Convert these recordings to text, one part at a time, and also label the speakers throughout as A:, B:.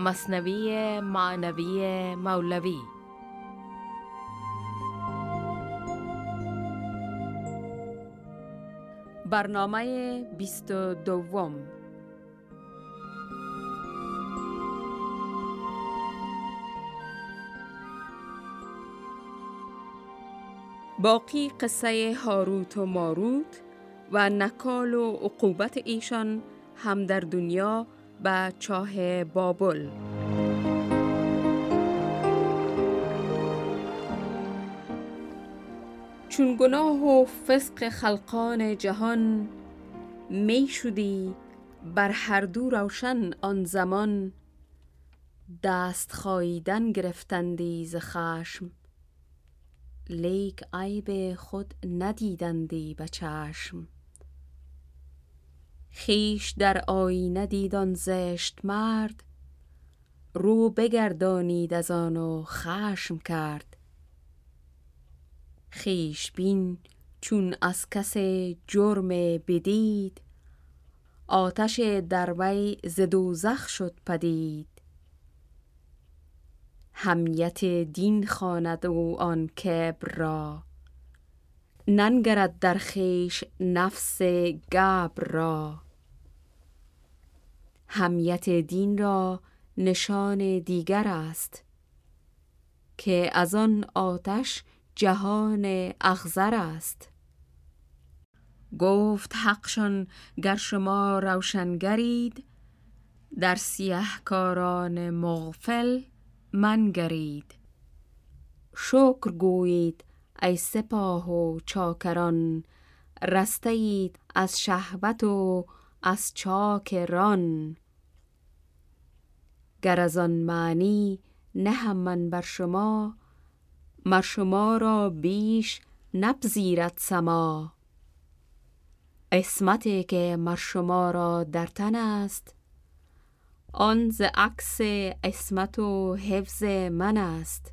A: مصنوی معنوی مولوی. برنامه بیست دوم. باقی قصه هاروت و ماروت و نکال و عقوبت ایشان هم در دنیا به چاه بابل. چون گناه و فسق خلقان جهان می شدی بر هر دو روشن آن زمان. دست خاییدن گرفتندی ز خشم لیک عیب خود ندیدندی به چشم. خیش در آینه دید زشت مرد رو بگردانید از آن و خشم کرد. خیش بین چون از کس جرم بدید آتش در وی ز دوزخ شد پدید. همیت دین خواند او آن کبر را ننگرد در خیش نفس گبر را. همیت دین را نشان دیگر است که از آن آتش جهان اخزر است. گفت حقشان گر شما روشنگرید در سیه کاران مغفل منگرید شکر گویید ای سپاه و چاکران رستید از شهوت و از چاک ران گر از آن معنی نه من بر شما مر شما را بیش نپذیرد سما. اسمتی که مر شما را در تن است آن ز عکس اسمت و حفظ من است.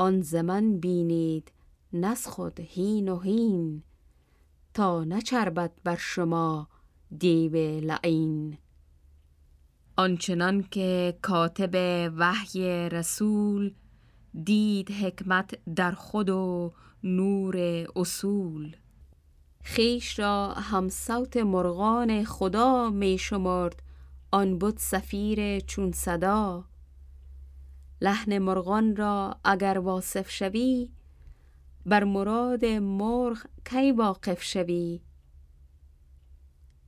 A: آن ز من بینید نز خود هین و هین تا نچربد بر شما دیو لعین. آنچنان که کاتب وحی رسول دید حکمت در خود و نور اصول. خیش را هم صوت مرغان خدا می شمرد آن بود سفیر چون صدا. لحن مرغان را اگر واصف شوی بر مراد مرغ کی واقف شوی؟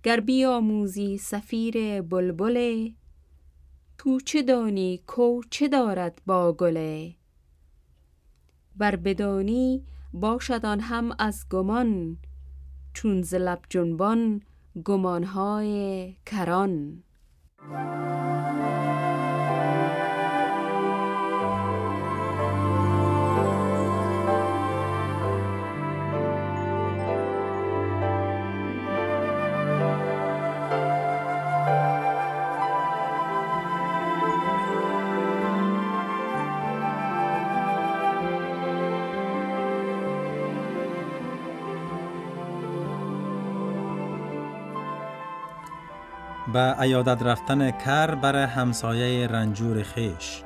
A: گر بیاموزی سفیر بلبل تو چه دانی کو چه دارد با گله ور بدانی باشد آن هم از گمان چون ز جنبان گمانهای کران.
B: به ایادت رفتن کر بر همسایه رنجور خیش.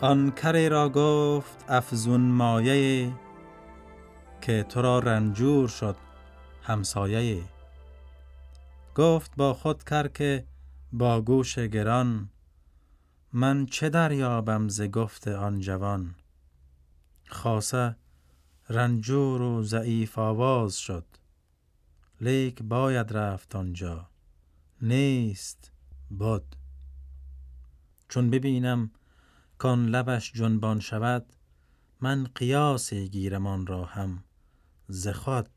B: آن کری را گفت افزون مایه که تو را رنجور شد همسایه. گفت با خود کر که با گوش گران من چه دریابم ز گفت آن جوان؟ خاصه رنجور و ضعیف آواز شد. لیک باید رفت آنجا. نیست بود چون ببینم کان لبش جنبان شود من قیاسی گیرم آن را هم ز خود.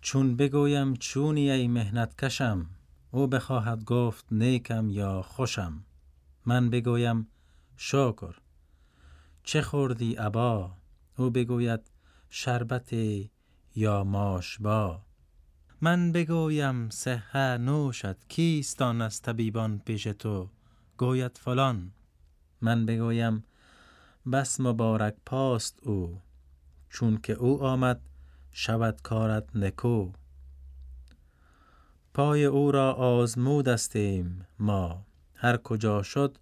B: چون بگویم چونی ای مهنت کشم او بخواهد گفت نیکم یا خوشم؟ من بگویم شکر. چه خوردی ابا؟ او بگوید شربت یا ماش با. من بگویم صحه نوشد کیستان از طبیبان پیش تو؟ گوید فلان. من بگویم بس مبارک پاست او چون که او آمد شود کارت نکو. پای او را آزمودستیم ما. هر کجا شد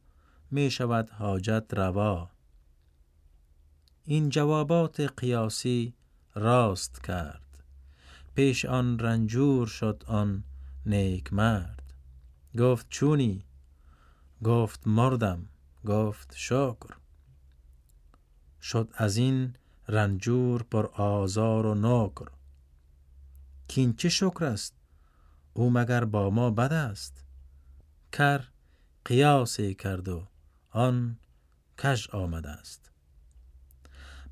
B: می شود حاجت روا. این جوابات قیاسی راست کرد. پیش آن رنجور شد آن نیک مرد. گفت چونی؟ گفت مردم گفت شکر. شد از این رنجور پر آزار و نکر. کین چه شکر است؟ او مگر با ما بد است؟ کر قیاسی کرد و آن کژ آمده است.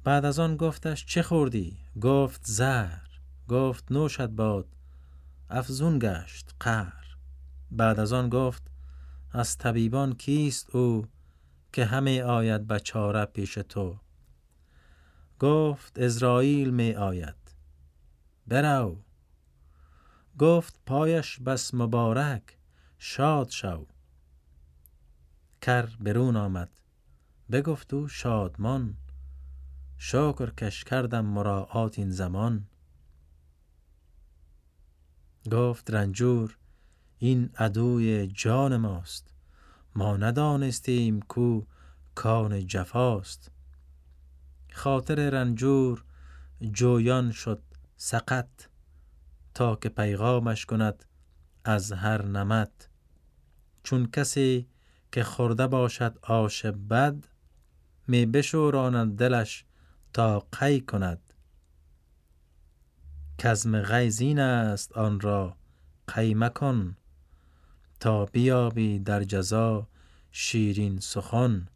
B: بعد از آن گفتش چه خوردی؟ گفت زهر. گفت نوشد باد. افزون گشت قهر. بعد از آن گفت از طبیبان کیست او که همه آید به چاره پیش تو؟ گفت ازرائیل می آید. برو. گفت پایش بس مبارک شاد شو. کر برون آمد. بگفت او شادمان. شکر کش کردم مراعات این زمان. گفت رنجور این عدوی جان ماست. ما ندانستیم کو کان جفاست. خاطر رنجور جویان شد سقط. تا که پیغامش کند از هر نمت چون کسی که خورده باشد آش بد می بشوراند دلش تا قی کند. کزم غیزین است آن را قی مکن تا بیابی در جزا شیرین سخن.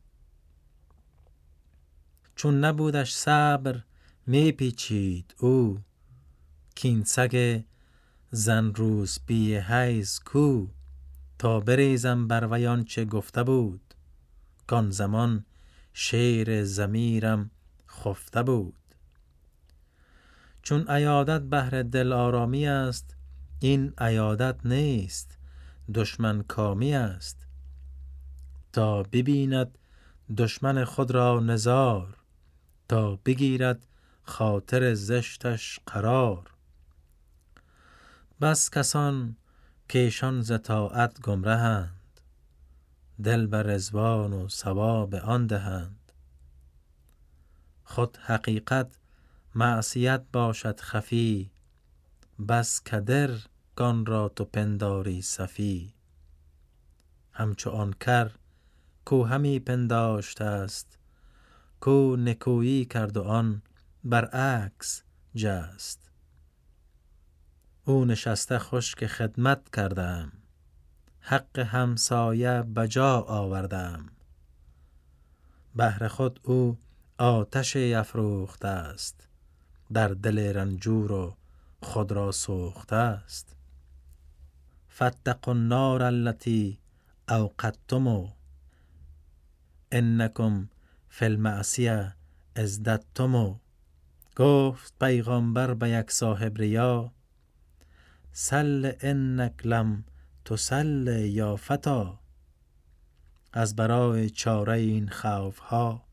B: چون نبودش صبر می پیچید او. کین سگ زن روز بی حیز کو تا بریزم بر ویان چه گفته بود. کان زمان شیر زمیرم خفته بود. چون عیادت بهر دل آرامی است این عیادت نیست دشمن کامی است. تا ببیند دشمن خود را نزار تا بگیرد خاطر زشتش قرار. بس کسان کیشان ز طاعت گمرهند دل به رضوان و ثواب آن دهند. خود حقیقت معصیت باشد خفی بس کدر کان را تو پنداری صفی. همچو آن کر کو همی پنداشته است کو نکویی کرد و آن برعکس جست. او نشسته خوش که خدمت کردم. حق همسایه بجا آوردم. بهر خود او آتش افروخته است. در دل رنجور و خود را سوخته است. فاتقوا النار التي اوقدتم. انکم فی المعصیه ازددتم. گفت پیغامبر به یک صاحب ریا سل انک لم تسل یا فتا از برای چاره این خوف ها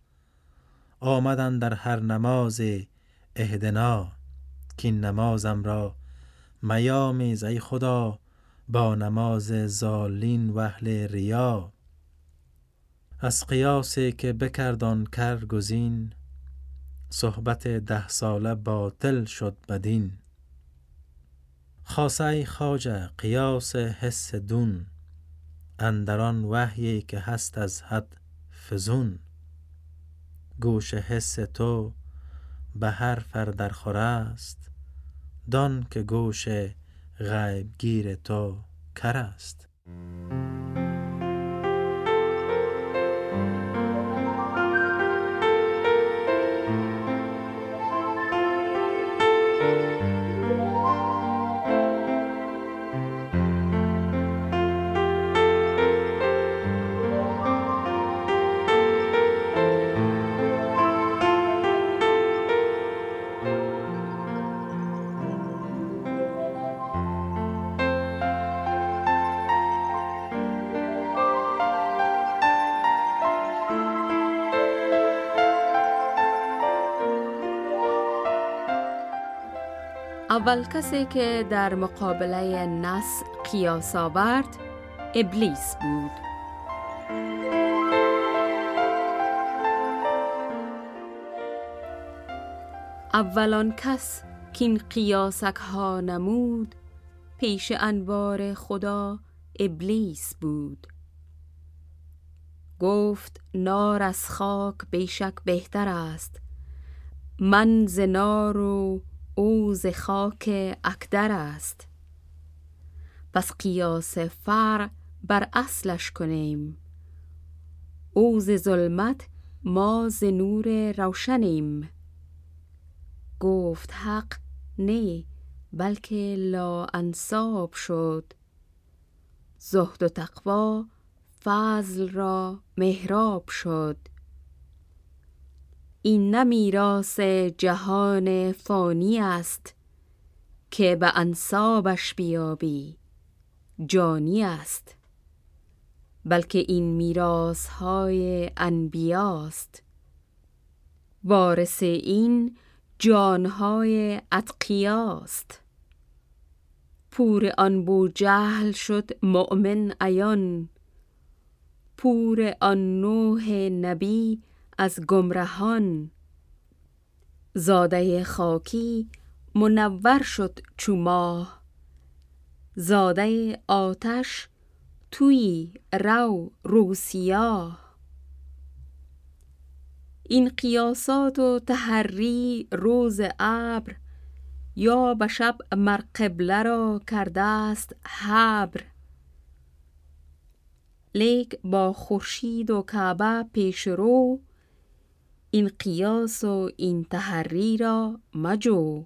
B: آمدن در هر نماز اهدنا کین نمازم را میامیز ای خدا با نماز زالین و اهل ریا از قیاسی که بکرد آن کر گزین صحبت ده ساله باطل شد بدین خاصه خواجه قیاس حس دون اندر آن وحیی که هست از حد فزون. گوش حس تو به ار در خور است دان که گوش غیب گیر تو کر است.
A: اول کسی که در مقابله نس قیاس آورد ابلیس بود. اولان کس که این قیاسک ها نمود پیش انوار خدا ابلیس بود. گفت نار از خاک بیشک بهتر است. من ز نار و او ز خاک اکدر است. پس قیاس فر بر اصلش کنیم. او ز ظلمت ما ز نور روشنیم. گفت حق نه بلکه لا انصاب شد. زهد و تقوا فضل را مهراب شد. این نه میراث جهان فانی است که به انصابش بیابی جانی است. بلکه این میراث های انبیاست وارث این جانهای اتقیاست پور آن بو جهل شد مؤمن عیان. پور آن نوح نبی از گمرهان. زاده خاکی منور شد چو ماه. زاده آتش توی رو روسیاه این قیاسات و تحری روز ابر یا به شب مرقبله را کرده است حبر. لیک با خورشید و کعبه پیش رو این قیاس و این تحری را مجو.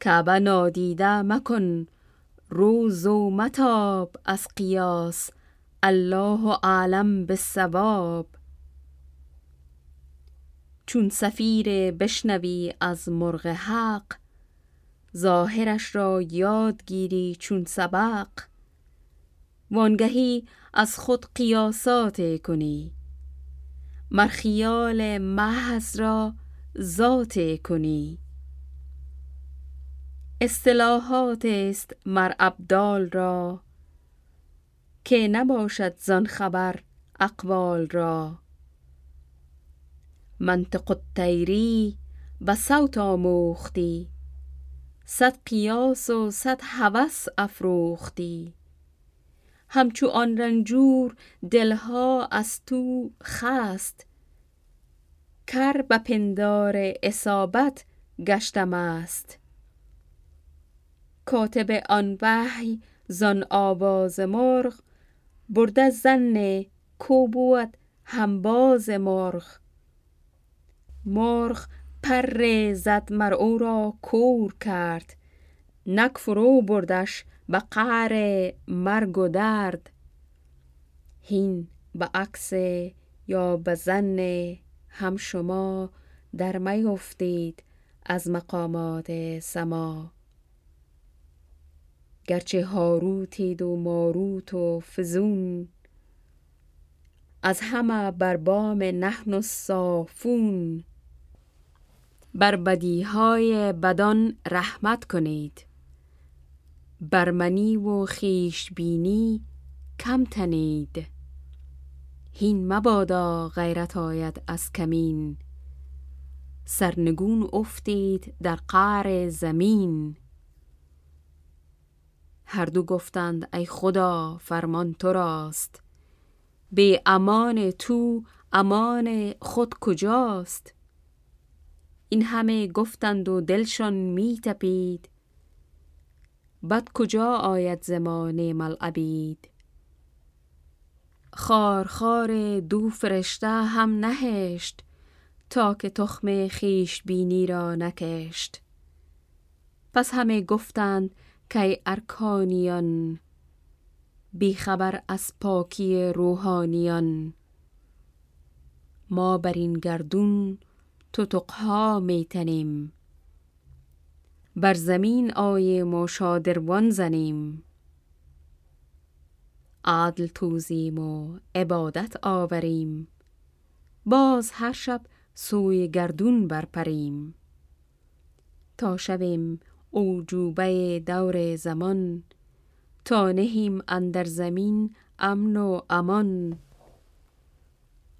A: کعبه نادیده مکن روز و متاب از قیاس. الله عالم به ثواب چون سفیر بشنوی از مرغ حق ظاهرش را یاد گیری چون سبق. وانگهی از خود قیاسات کنی. مرخیال محض را ذات کنی. اصطلاحات است مر ابدال را که نباشد زان خبر اقوال را. منطق الطیری به صوت آموختی صد قیاس و صد هوس افروختی. همچو آن رنجور دلها از تو خست. کر به پندار اصابت گشتم است. کاتب آن وحی زان آواز مرغ برده زن کو بود همباز مرغ. مرغ پر زد مر او را کور کرد نک فرو بردش به قعر مرگ و درد هین به عکس یا به زن هم شما در می افتید از مقامات سما. گرچه هاروتید و ماروت و فزون از همه بر بام نحن صافون. بر بدیهای بدان رحمت کنید. بر منی و خیش بینی کم تنید. هین مبادا غیرت آید از کمین. سرنگون افتید در قعر زمین. هر دو گفتند ای خدا فرمان تو راست. به امان تو امان خود کجاست؟ این همه گفتند و دلشان می تپید. بد کجا آید زمان خار خار دو فرشته هم نهشت تا که تخم خیش بینی را نکشت پس همه گفتند که ارکانیان بیخبر از پاکی روحانیان ما بر این گردون تتقها میتنیم بر زمین آیم و شادروان زنیم. عدل توزیم و عبادت آوریم. باز هر شب سوی گردون برپریم. تا شویم اوجوبه دور زمان تا نهیم اندر زمین امن و امان.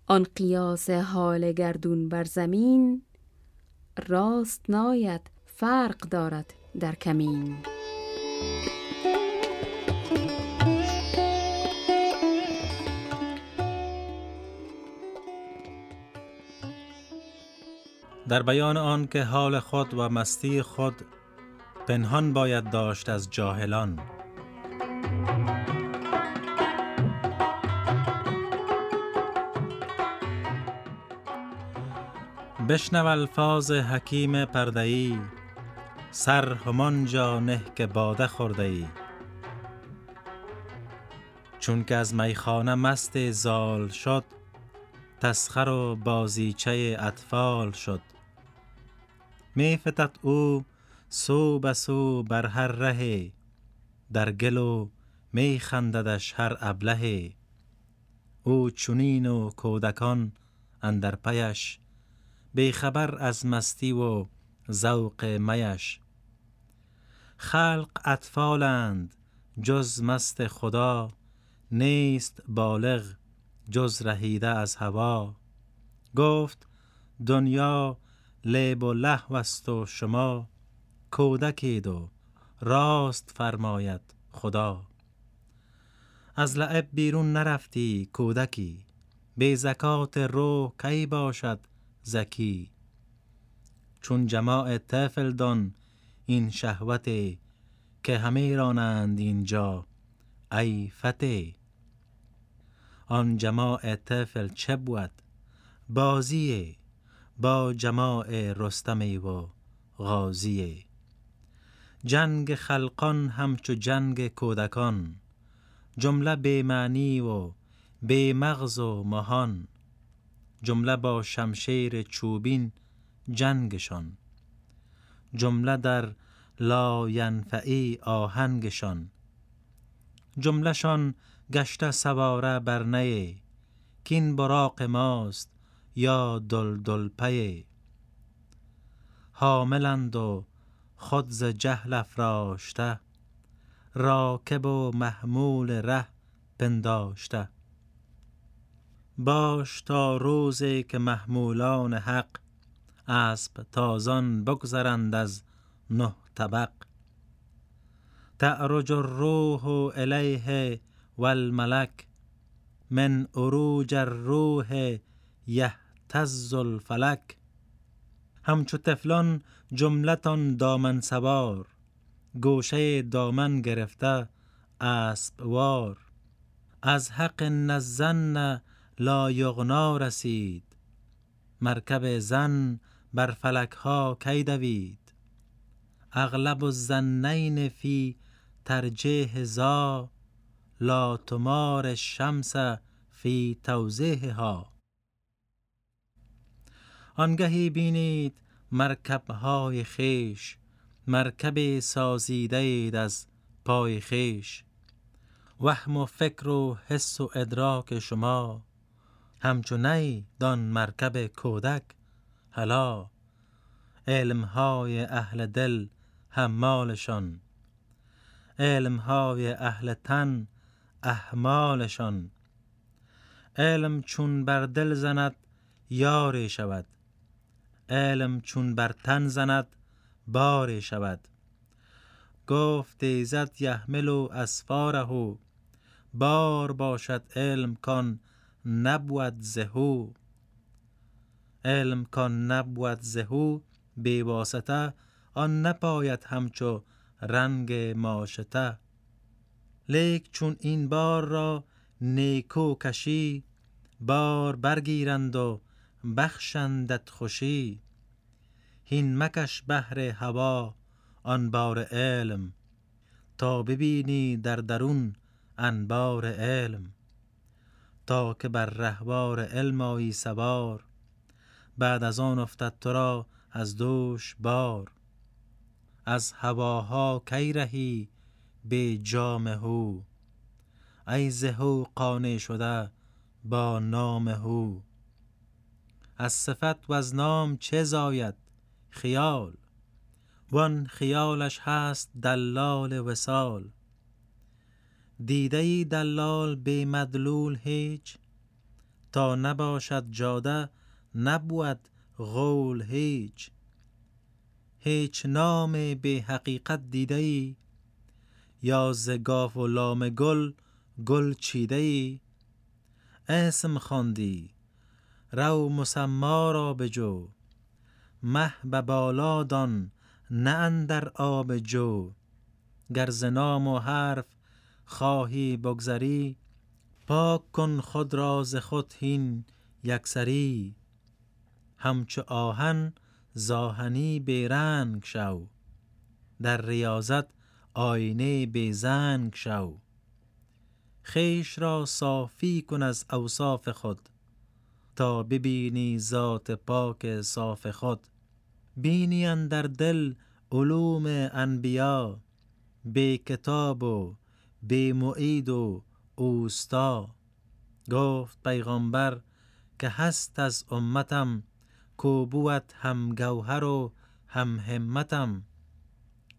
A: آن قیاس حال گردون بر زمین راست ناید فرق دارد در کمین.
B: در بیان آن که حال خود و مستی خود پنهان باید داشت از جاهلان. بشنو الفاظ حکیم پردهی سر همان جا نه که باده خورده ای. چون که از میخانه مست زال شد تسخر و بازیچه اطفال شد. می فتد او سو به سو بر هر ره در گل و می خنددش هر ابله. او چونین و کودکان اندر پیش خبر از مستی و ذوق میش. خلق اطفالند جز مست خدا. نیست بالغ جز رهیده از هوا. گفت دنیا لعب و لهو است و شما. کودکید و راست فرماید خدا. از لعب بیرون نرفتی کودکی. به زکات رو کی باشد زکی؟ چون جماع طفل دان این شهوت که همه رانند اینجا ای فته آن جماع طفل چه بود؟ بازیه. با جماع رستمی و غازیه. جنگ خلقان همچو جنگ کودکان. جمله به معنی و به مغز و مهان. جمله با شمشیر چوبین جنگشان. جمله در لا ینفعی آهنگشان. جملهشان گشته سواره بر نیه کین براق ماست یا دل دل پیه حاملند و خود ز جهل افراشته راکب و محمول ره پنداشته. باش تا روزی که محمولان حق اسب تازان بگذرند از نه طبق. تعرج الروح الیه و الملک من عروج الروح یهتز الفلک. همچو تفلان جملتان دامن سوار گوشه دامن گرفته اسب وار. از حق نزن لا یغنا رسید مرکب زن بر فلک ها کی دوید؟ اغلب الزنین فی ترجیح زا لا تمار الشمس فی ها آنگهی بینید مرکب های خیش مرکب سازیده از پای خیش. وهم و فکر و حس و ادراک شما همچو نی دان مرکب کودک. هلا. علمهای اهل دل حمالشان. علمهای اهل تن احمالشان. علم چون بر دل زند یاری شود. علم چون بر تن زند باری شود. گفت ایزد یحمل اسفاره بار باشد علم کان نبود زهو. علم کان نبود زهو بی واسطه آن نپاید همچو رنگ ماشته لیک چون این بار را نیکو کشی بار برگیرند و بخشندت خوشی. هین مکش بهر هوا آن بار علم. تا ببینی در درون انبار علم. تا که بر رهوار علم آیی سوار بعد از آن افتد تو را از دوش بار. از هواها کی رهی به جام هو؟ ای زهو قانع شده با نام هو. از صفت و از نام چه زاید خیال؟ وان خیالش هست دلال وسال دیده دلال به مدلول هیچ؟ تا نباشد جاده نبود غول هیچ. هیچ نام به حقیقت دیده ای یا زگاف و لام گل گل چیده ای اسم خواندی رو مسما را بجو. مه به بالا دان نه اندر آب جو. گر نام و حرف خواهی بگذری پاک کن خود را ز خود هین یکسری. همچو آهن زاهنی به رنگ شو. در ریاضت آینه به زنگ شو. خیش را صافی کن از اوصاف خود تا ببینی ذات پاک صاف خود. بینی در دل علوم انبیا به کتاب و به معید و اوستا. گفت پیغمبر که هست از امتم کو بود هم گوهر و هم همتم.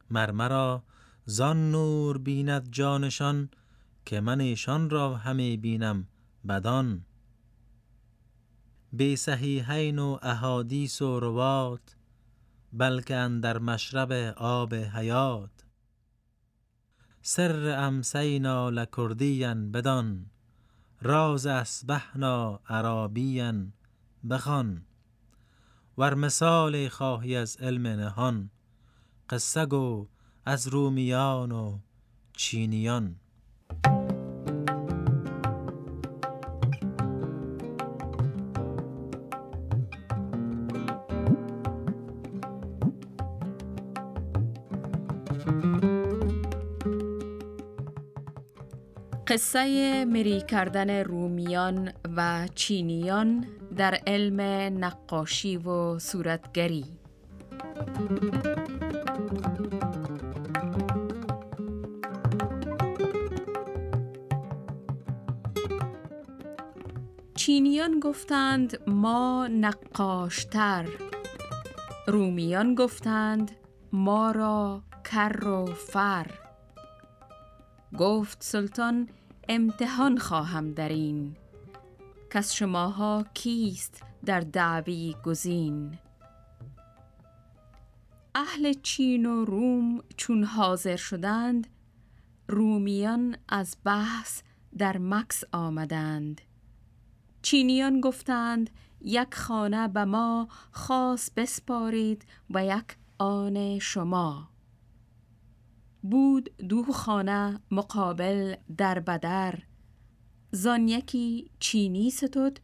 B: مرمرا زان نور بیند جانشان که من ایشان را همه بینم بدان. به صحیحین و احادیث و روات بلکه اندر مشرب آب حیات. سر امسینا لکردیا بدان راز اسبحنا عربیا بخوان. ور مثال خواهی از علم نهان قصه گو از رومیان و چینیان.
A: قصه مری کردن رومیان و چینیان در علم نقاشی و صورتگری. چینیان گفتند ما نقاشتر. رومیان گفتند ما را کر و فر. گفت سلطان امتحان خواهم در این. کس شماها کیست در دعوی گزین؟ اهل چین و روم چون حاضر شدند رومیان از بحث در مکس آمدند. چینیان گفتند یک خانه به ما خاص بسپارید و یک آن شما. بود دو خانه مقابل در بدر زان یکی چینی ستد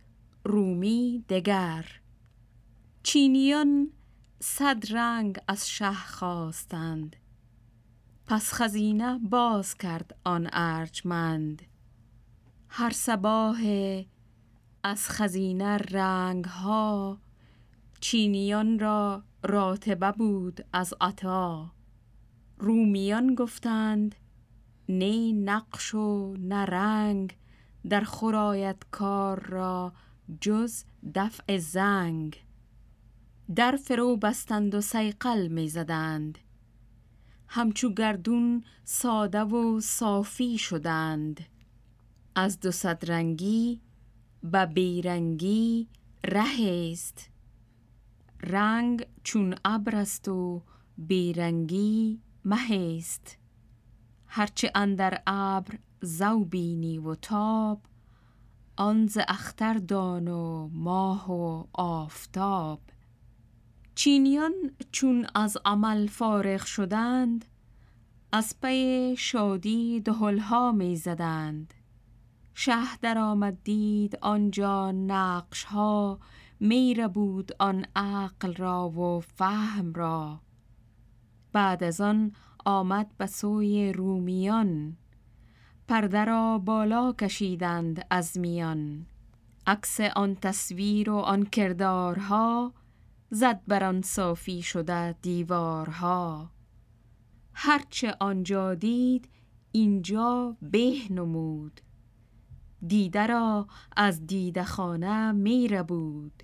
A: رومی دگر. چینیان صد رنگ از شه خواستند. پس خزینه باز کرد آن ارجمند. هر سباه از خزینه رنگ ها چینیان را راتبه بود از عطا. رومیان گفتند نه نقش و نه رنگ در خرایت کار را جز دفع زنگ. در فرو بستند و سیقل می زدند همچو گردون ساده و صافی شدند. از دو رنگی به بیرنگی ره است رنگ چون ابر است و بیرنگی مهست هرچه اندر ابر زو بینی و تاب آن ز اختر دان و ماه و آفتاب. چینیان چون از عمل فارغ شدند از پی شادی دهلها می زدند. شه در آمد دید آنجا نقش ها میره بود آن عقل را و فهم را. بعد از آن آمد به سوی رومیان. پرده را بالا کشیدند از میان. عکس آن تصویر و آن کردارها زد بر آن صافی شده دیوارها. هرچه آنجا دید اینجا به نمود. دیده را از دیده خانه میره بود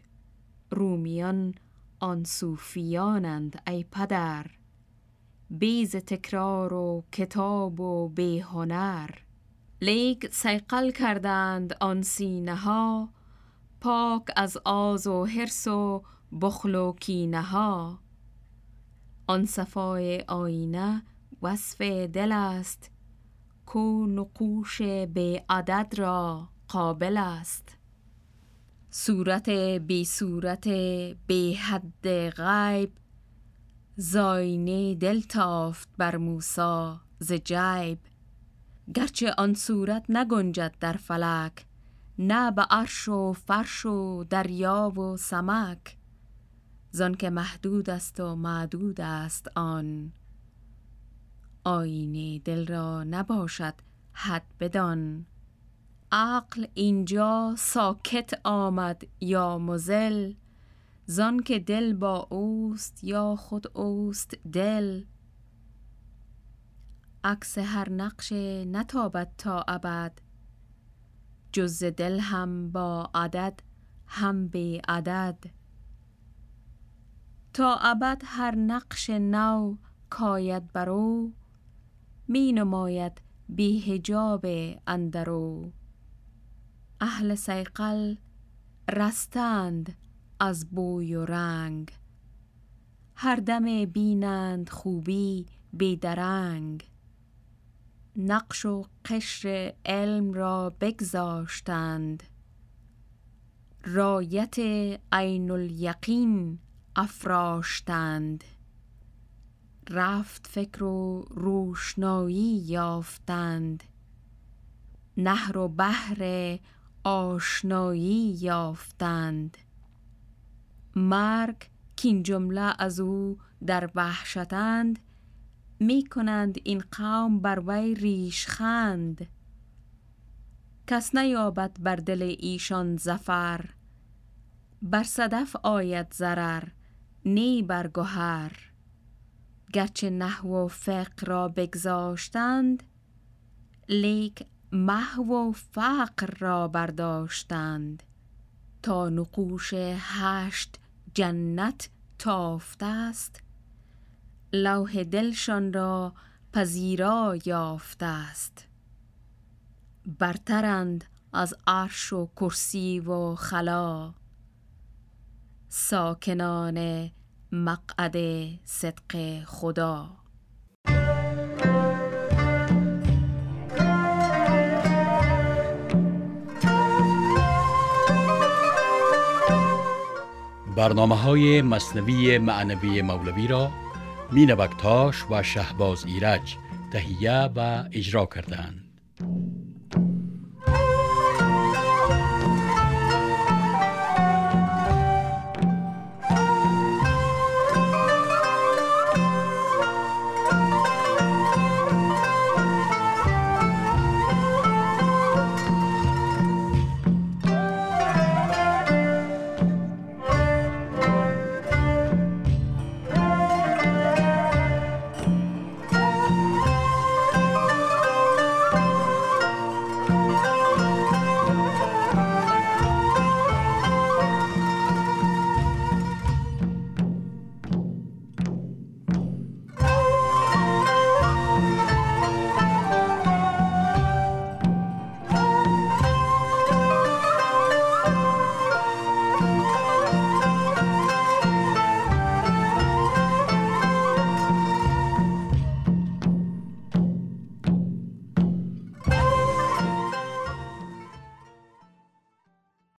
A: رومیان آن صوفیانند ای پدر. بی ز تکرار و کتاب و بی هنر. لیک صیقل کردند آن سینه ها پاک از آز و حرص و بخل و کینه ها آن صفای آینه وصف دل است کو نقوش به عدد را قابل است. صورت بی صورت بی حد غیب زاینه دل تافت بر موسا ز جیب. گرچه آن صورت نگنجد در فلک نه به عرش و فرش و دریا و سمک. زان که محدود است و معدود است آن. آینه دل را نباشد حد بدان. عقل اینجا ساکت آمد یا مزل زان که دل با اوست یا خود اوست دل. عکس هر نقش نتابد تا ابد. جز دل هم با عدد هم بی عدد. تا ابد هر نقش نو کاید برو می نماید بی حجاب اندرو اهل سیقل رستند از بوی و رنگ. هر دم بینند خوبی بیدرنگ نقش و قشر علم را بگذاشتند. رایت عین الیقین افراشتند. رفت فکر و روشنایی یافتند. نهر و بحر آشنایی یافتند. مرگ کین جمله از او در وحشتند می کنند این قوم بر وی ریشخند کس نیابد بر دل ایشان زفر بر صدف آید ضرر نی بر گهر. گرچه نحو و فقه را بگذاشتند لیک محو و فقر را برداشتند. تا نقوش هشت جنت تافته است. لوح دلشان را پذیرا یافته است برترند از عرش و کرسی و خلا. ساکنان مقعد صدق خدا.
C: برنامه های مصنوی معنوی مولوی را مینوکتاش و شهباز ایرج تهیه و اجرا کردند.